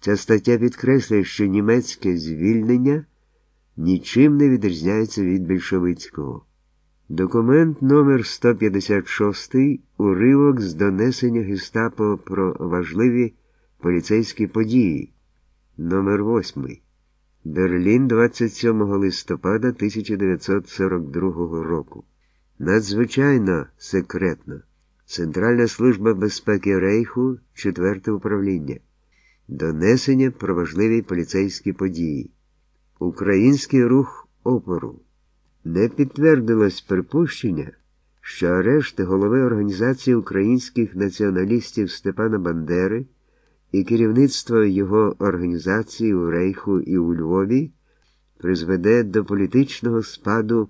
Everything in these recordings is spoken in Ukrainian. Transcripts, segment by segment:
Ця стаття підкреслює, що німецьке звільнення нічим не відрізняється від більшовицького. Документ номер 156 уривок з донесення Гестапо про важливі поліцейські події. Номер 8 Берлін 27 листопада 1942 року. Надзвичайно секретно. Центральна служба безпеки Рейху, 4 управління. Донесення про важливі поліцейські події. Український рух опору. Не підтвердилось припущення, що арешт голови Організації українських націоналістів Степана Бандери і керівництво його організації у Рейху і у Львові призведе до політичного спаду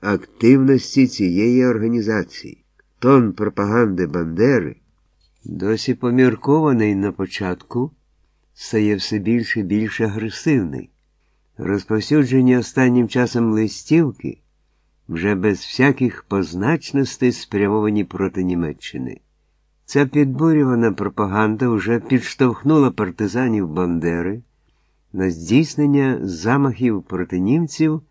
активності цієї організації. Тон пропаганди Бандери, досі поміркований на початку, стає все більше і більш агресивний. Розповсюдження останнім часом листівки вже без всяких позначностей спрямовані проти Німеччини. Ця підбурювана пропаганда вже підштовхнула партизанів Бандери на здійснення замахів проти німців,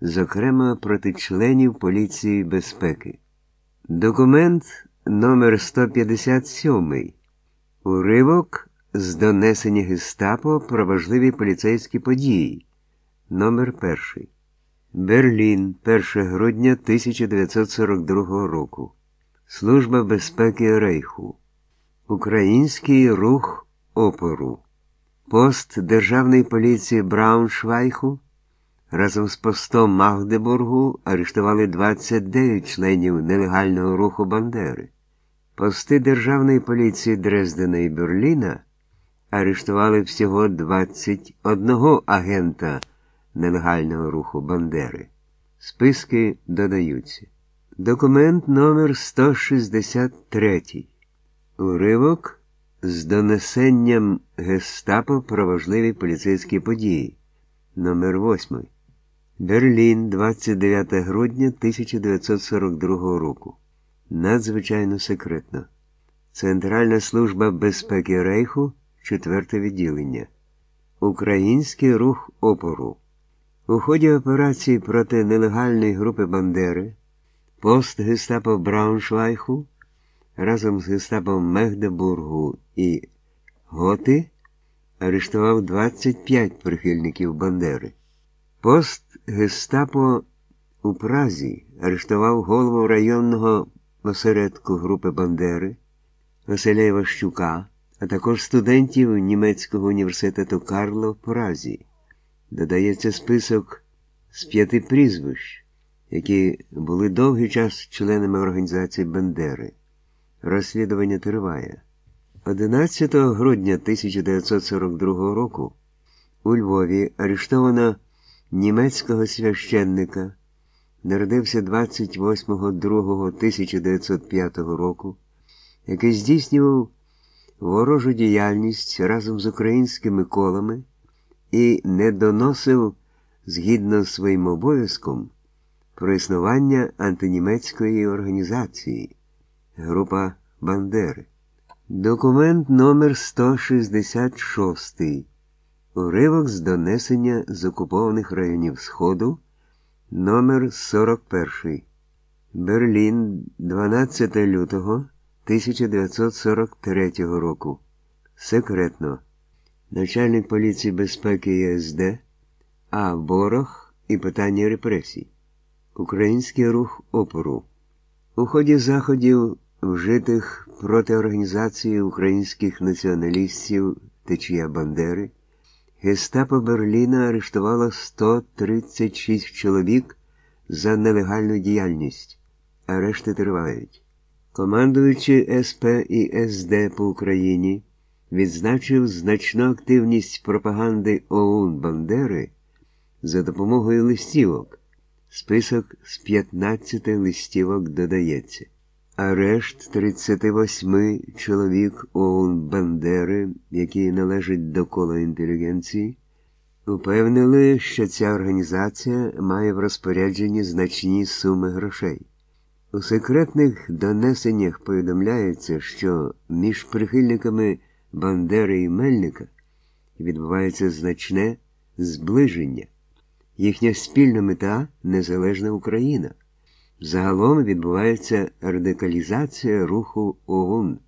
зокрема проти членів поліції безпеки. Документ номер 157 Уривок з донесення Гестапо про важливі поліцейські події. Номер 1 Берлін, 1 грудня 1942 року. Служба безпеки Рейху. Український рух опору. Пост Державної поліції Брауншвайху разом з постом Магдебургу арештували 29 членів нелегального руху Бандери. Пости Державної поліції Дрездена і Берліна арештували всього 21 агента нелегального руху Бандери. Списки додаються. Документ номер 163 Уривок з донесенням Гестапо про важливі поліцейські події. Номер 8 Берлін, 29 грудня 1942 року. Надзвичайно секретно. Центральна служба безпеки Рейху, 4 відділення. Український рух опору. У ході операції проти нелегальної групи Бандери пост Гестапо Брауншвайху разом з Гестапо Мегдебургу і Готи арештував 25 прихильників Бандери. Пост Гестапо у Празі арештував голову районного осередку групи Бандери Василя Іващука, а також студентів німецького університету Карло в Празі. Додається список з п'яти прізвищ, які були довгий час членами організації Бандери. Розслідування триває. 11 грудня 1942 року у Львові арештовано німецького священника, народився 28.02.1905 року, який здійснював ворожу діяльність разом з українськими колами і не доносив згідно з своїм обов'язком про існування антинімецької організації Група Бандери. Документ номер 166 Уривок з донесення з окупованих районів Сходу номер 41 Берлін 12 лютого 1943 року. Секретно. Начальник поліції безпеки ЄСД А. Борох і питання репресій. Український рух опору. У ході заходів, вжитих проти організації українських націоналістів Течія Бандери. Гестапо Берліна арештувало 136 чоловік за нелегальну діяльність. Арешти тривають. Командуючи СП і СД по Україні, відзначив значну активність пропаганди ОУН Бандери за допомогою листівок. Список з 15 листівок додається. Арешт 38 чоловік ОУН Бандери, які належать до кола інтелігенції, упевнили, що ця організація має в розпорядженні значні суми грошей. У секретних донесеннях повідомляється, що між прихильниками Бандери і Мельника відбувається значне зближення. Їхня спільна мета незалежна Україна. Загалом відбувається радикалізація руху ОУН.